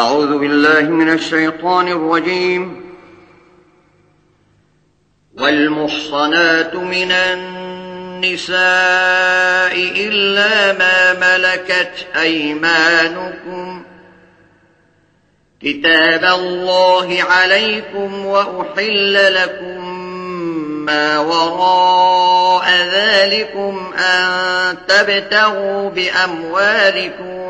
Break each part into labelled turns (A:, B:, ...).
A: أعوذ بالله من الشيطان الرجيم. والمحصنات من النساء إلا ما ملكت أيمانكم. كتاب الله عليكم وأحل لكم ما وراء ذلكم أن تبتغوا بأموالكم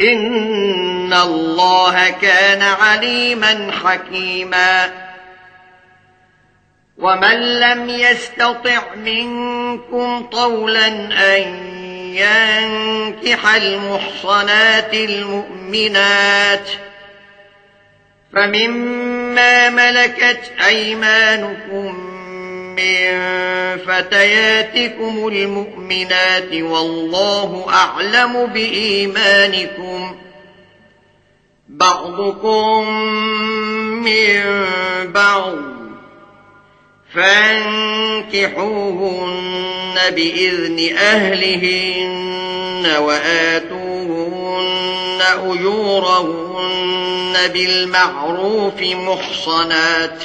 A: ان الله كان عليما حكيما ومن لم يستطع منكم طولا ان ينكح المحصنات المؤمنات فمما ملكت ايمانكم من فتياتكم المؤمنات والله أعلم بإيمانكم. بعضكم من بعض فانكحوهن بإذن أهلهن وآتوهن أجورهن بالمعروف محصنات.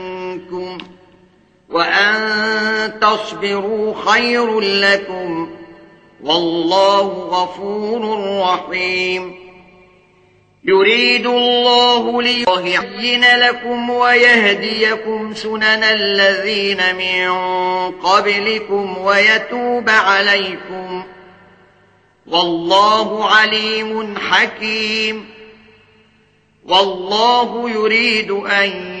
A: وأن تصبروا خير لكم والله غفور رحيم. يريد الله ليهين لكم ويهديكم سنن الذين من قبلكم ويتوب عليكم والله عليم حكيم. والله يريد أن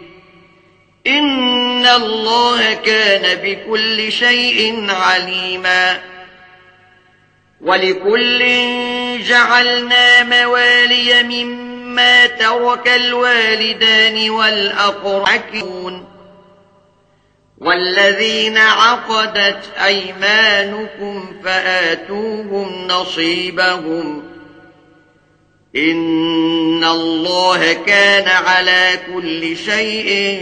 A: ان الله كان بكل شيء عليما. ولكل جعلنا موالي مما ترك الوالدان والأقرعون والذين عقدت أيمانكم فآتوهم نصيبهم. إن الله كان على كل شيء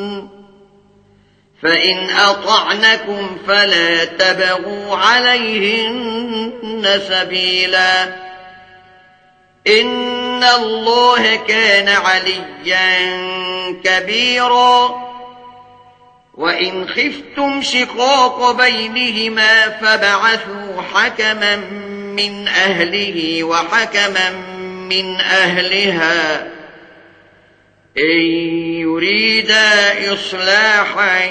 A: فَإِنْ أَطَعْنَكُمْ فَلَا تَبَغُوا عَلَيْهِنَّ سَبِيلًا إِنَّ اللَّهَ كَانَ عَلِيًّا كَبِيرًا وَإِنْ خِفْتُمْ شِقَاقَ بَيْنِهِمَا فَبَعَثُوا حَكَمًا مِنْ أَهْلِهِ وَحَكَمًا مِنْ أَهْلِهَا إن يريد إصلاحا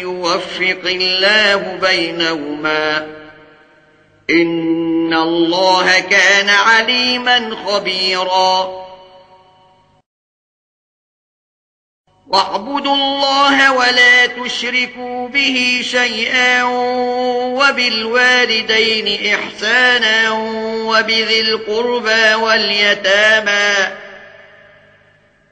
A: يوفق الله بينهما إن الله كان عليما خبيرا. واعبدوا الله ولا تشركوا به شيئا وبالوالدين إحسانا وبذي القربى واليتامى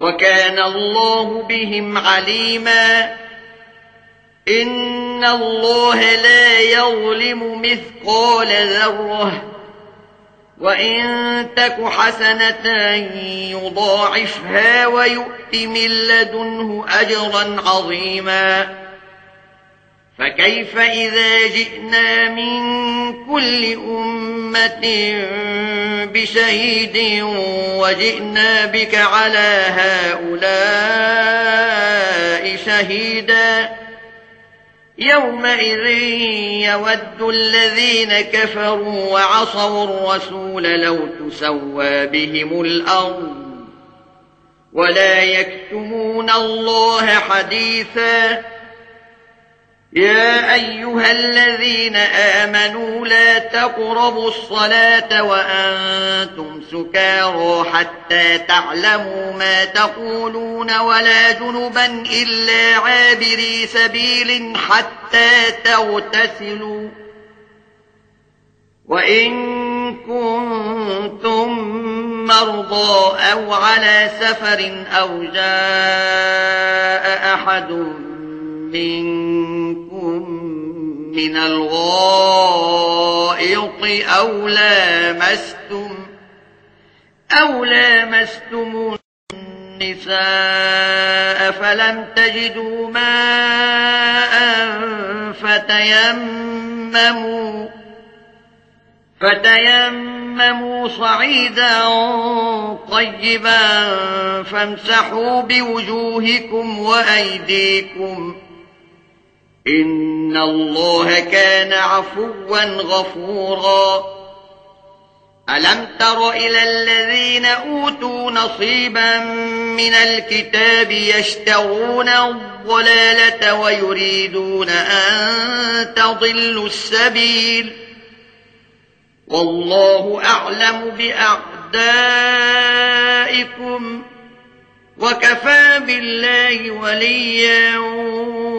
A: وَكَانَ اللَّهُ بِهِمْ عَلِيمًا. إِنَّ اللَّهَ لَا يَظْلِمُ مِثْقَالَ ذَرَّةٍ. وَإِن تَكُ حَسَنَةً يُضَاعِفْهَا وَيُؤْتِ مِن لَّدُنْهُ أَجْرًا عَظِيمًا. فكيف إذا جئنا من كل أمة بشهيد وجئنا بك على هؤلاء شهيدا يومئذ يود الذين كفروا وعصوا الرسول لو تسوى بهم الأرض ولا يكتمون الله حديثا يا أيها الذين آمنوا لا تقربوا الصلاة وأنتم سكاروا حتى تعلموا ما تقولون ولا جنبا إلا عابري سبيل حتى تغتسلوا وإن كنتم مرضى أو على سفر أو جاء أحد منكم من الغائط أو لامستم أو لامستم النساء فلم تجدوا ماء فتيمموا فتيمموا صعيدا طيبا فامسحوا بوجوهكم وأيديكم ان الله كان عفوا غفورا. ألم تر إلى الذين أوتوا نصيبا من الكتاب يشتغون الضلالة ويريدون أن تضلوا السبيل. والله أعلم بأعدائكم وكفى بالله وليا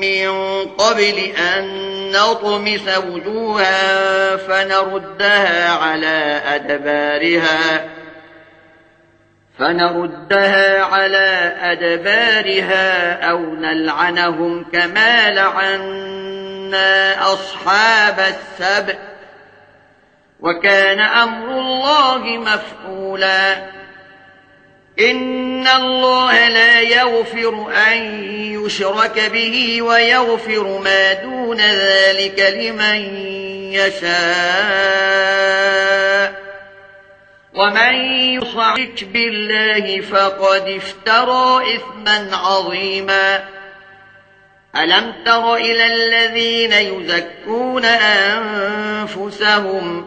A: من قبل أن نطمس وجوها فنردها على أدبارها فنردها على أدبارها أو نلعنهم كما لعنا أصحاب السبع وكان أمر الله مفعولا. إن الله لا يغفر أن يشرك به ويغفر ما دون ذلك لمن يشاء ومن يصعك بالله فقد افترى إثما عظيما ألم تر إلى الذين يزكون أنفسهم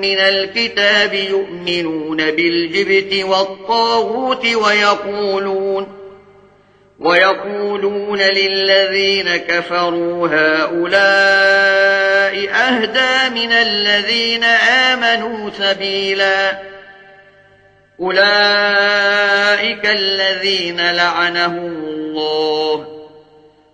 A: من الكتاب يؤمنون بالجبت والطاغوت ويقولون ويقولون للذين كفروا هؤلاء أهدى من الذين آمنوا سبيلا أولئك الذين لعنهم الله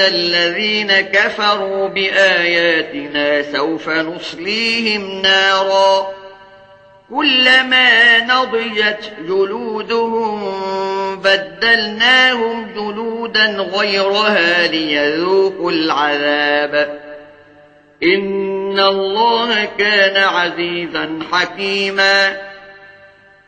A: إن الذين كفروا بآياتنا سوف نصليهم نارا كلما نضيت جلودهم بدلناهم جلودا غيرها ليذوقوا العذاب إن الله كان عزيزا حكيما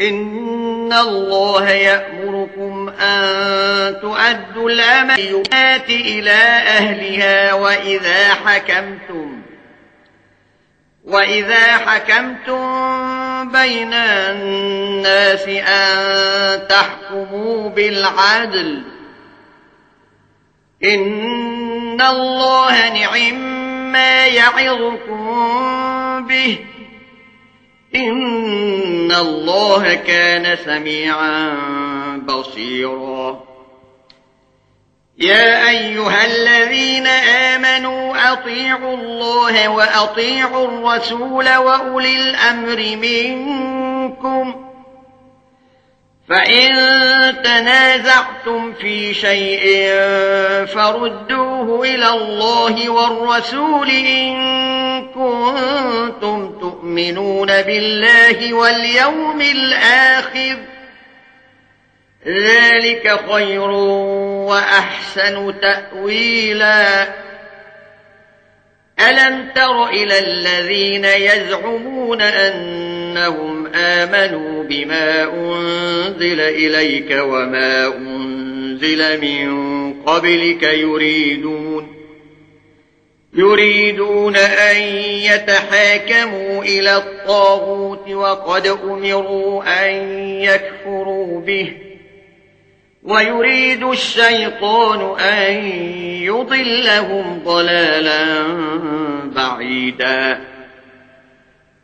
A: ان الله يأمركم ان تؤدوا الامانات إلى اهلها واذا حكمتم واذا حكمتم بين الناس ان تحكموا بالعدل ان الله نعم ما يعظكم به ان اللہ كان سميعا بصيرا يا ايها الذين امنوا اطيعوا الله واطيعوا الرسول واولي الامر منكم فَإِن تَنَازَعْتُمْ فِي شَيْءٍ فَرُدُّوهُ إِلَى اللَّهِ وَالرَّسُولِ إِن كُنتُمْ تُؤْمِنُونَ بِاللَّهِ وَالْيَوْمِ الْآخِرِ ذَلِكَ خَيْرٌ وَأَحْسَنُ تَأْوِيلًا أَلَمْ تَرَ إِلَى الَّذِينَ يَزْعُمُونَ أَنَّ أنهم آمنوا بما أنزل إليك وما أنزل من قبلك يريدون يريدون أن يتحاكموا إلى الطاغوت وقد أمروا أن يكفروا به ويريد الشيطان أن يضلهم ضلالا بعيدا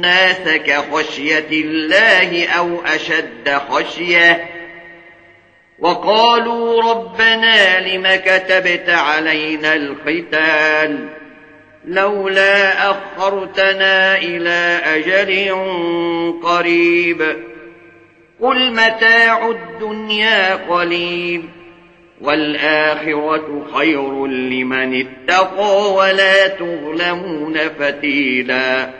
A: الناس كخشية الله أو أشد خشية وقالوا ربنا لما كتبت علينا القتال لولا أخرتنا إلى أجل قريب قل متاع الدنيا قليل والآخرة خير لمن اتقى ولا تظلمون فتيلاً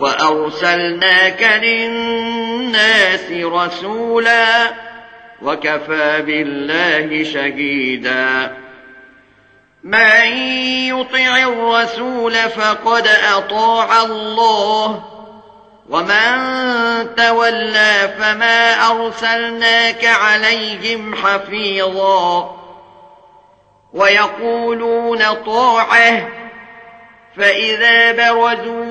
A: وأرسلناك للناس رسولا وكفى بالله شهيدا من يطع الرسول فقد أطاع الله ومن تولى فما أرسلناك عليهم حفيظا ويقولون طاعه فإذا برزوا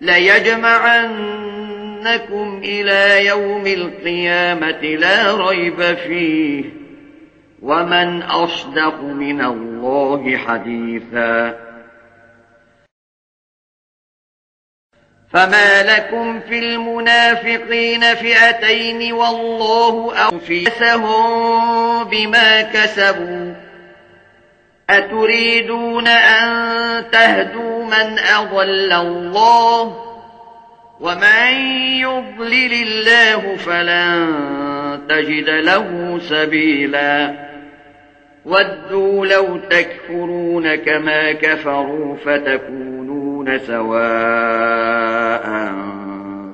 A: لَيَجْمَعَنَّكُمْ إِلَى يَوْمِ الْقِيَامَةِ لَا رَيْبَ فِيهِ وَمَنْ أَصْدَقُ مِنَ اللَّهِ حَدِيثًا فما لكم في المنافقين فئتين والله أنفسهم بما كسبوا أتريدون أن تهدون من أضل الله ومن يضلل الله فلن تجد له سبيلا. ودوا لو تكفرون كما كفروا فتكونون سواء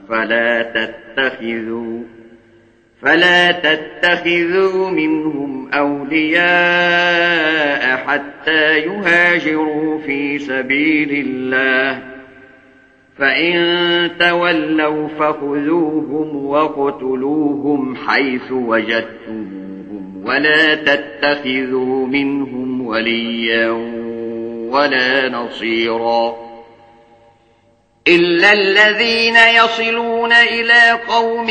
A: فلا تتخذوا فلا تتخذوا منهم أولياء حتى يهاجروا في سبيل الله. فإن تولوا فخذوهم وقتلوهم حيث وجدتموهم ولا تتخذوا منهم وليا ولا نصيرا. إلا الذين يصلون إلى قوم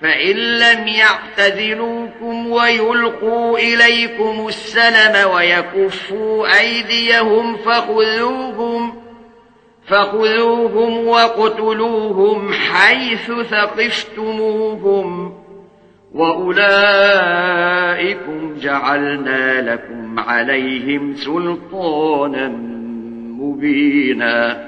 A: فإن لم يعتذلوكم ويلقوا إليكم السلم ويكفوا أيديهم فخذوهم فخذوهم وقتلوهم حيث ثقفتموهم وأولئكم جعلنا لكم عليهم سلطانا مبيناً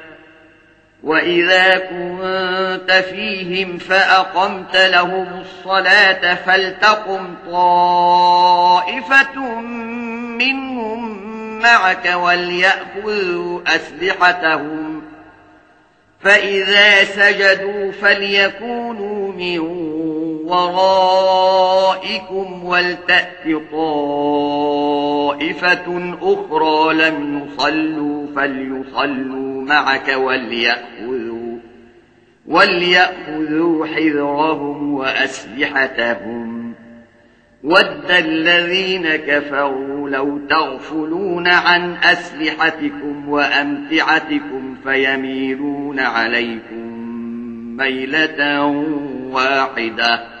A: وَإِذَا كُنْتَ فِيهِمْ فَأَقَمْتَ لَهُمُ الصَّلَاةَ فَلْتَقُمْ طَائِفَةٌ مِّنْهُمْ معك وليأخذوا أسلحتهم فإذا سجدوا فليكونوا من ورائكم ولتأت طائفة أخرى لم يصلوا فليصلوا معك وليأخذوا, وليأخذوا حذرهم وأسلحتهم ود الذين كفروا لو تغفلون عن أسلحتكم وأمتعتكم فيميلون عليكم ميلة واحدة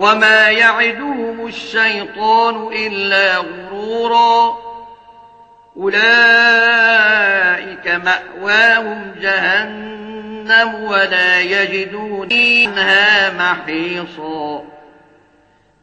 A: وما يعدهم الشيطان إلا غرورا أولئك مأواهم جهنم ولا يجدون إنها محيصا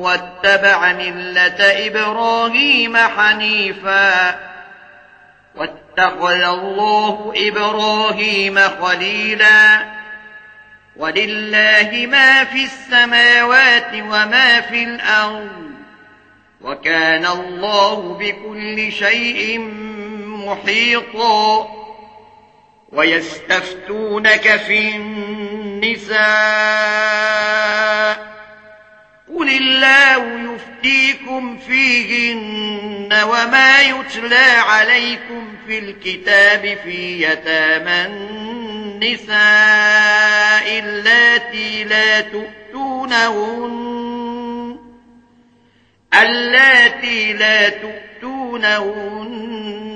A: واتبع ملة إبراهيم حنيفا. واتخذ الله إبراهيم خليلا. ولله ما في السماوات وما في الأرض. وكان الله بكل شيء محيطا. ويستفتونك في النساء. قل الله يفتيكم فيهن وما يتلى عليكم في الكتاب في يتامى النساء اللاتي لا تؤتونهن التي لا تؤتونهن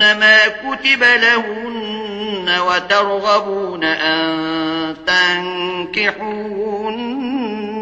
A: ما كتب لهن وترغبون أن تنكحوهن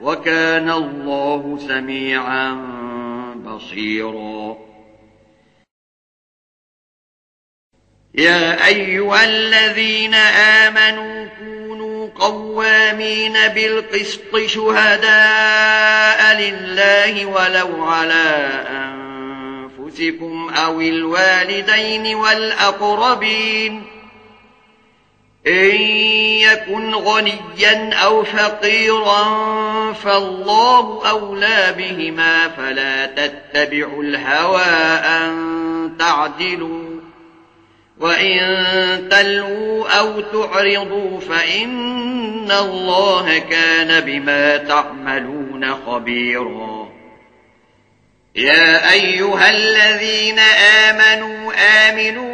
A: وَكَانَ اللَّهُ سَمِيعًا بَصِيرًا. يَا أَيُّهَا الَّذِينَ آمَنُوا كُونُوا قَوَّامِينَ بِالْقِسْطِ شُهَدَاءَ لِلَّهِ وَلَوْ عَلَى أَنفُسِكُمْ أَوِ الْوَالِدَيْنِ وَالْأَقْرَبِينَ إن يكن غنيا أو فقيرا فالله أولى بهما فلا تتبعوا الهوى أن تعدلوا وإن تلوا أو تعرضوا فإن الله كان بما تعملون خبيرا. يا أيها الذين آمنوا آمنوا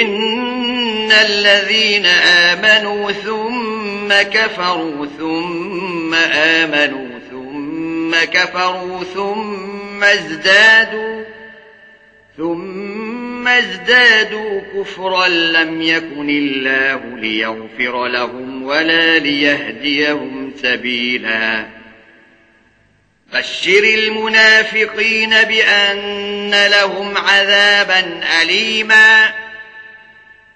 A: ان الذين امنوا ثم كفروا ثم امنوا ثم كفروا ثم ازدادوا ثم ازدادوا كفرا لم يكن الله ليغفر لهم ولا ليهديهم سبيلا بشر المنافقين بأن لهم عذابا أليماً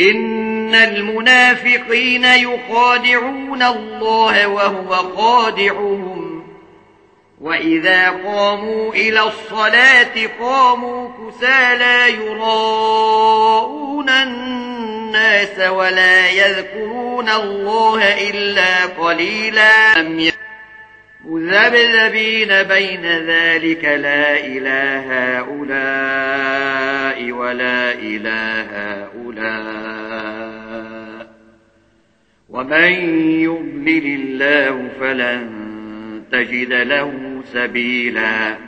A: إن المنافقين يخادعون الله وهو خادعهم. وإذا قاموا إلى الصلاة قاموا كسا لا يراؤون الناس ولا يذكرون الله إلا قليلا. مذبذبين بين ذلك لا إله هؤلاء ولا إله هؤلاء ومن يؤمن الله فلن تجد له سبيلاً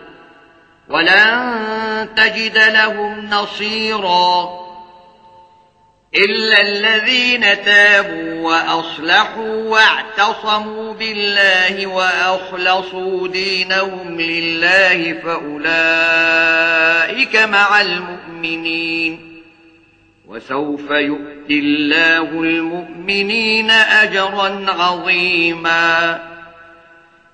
A: ولن تجد لهم نصيرا إلا الذين تابوا وأصلحوا واعتصموا بالله وأخلصوا دينهم لله فأولئك مع المؤمنين وسوف يؤتي الله المؤمنين أجرا عظيماً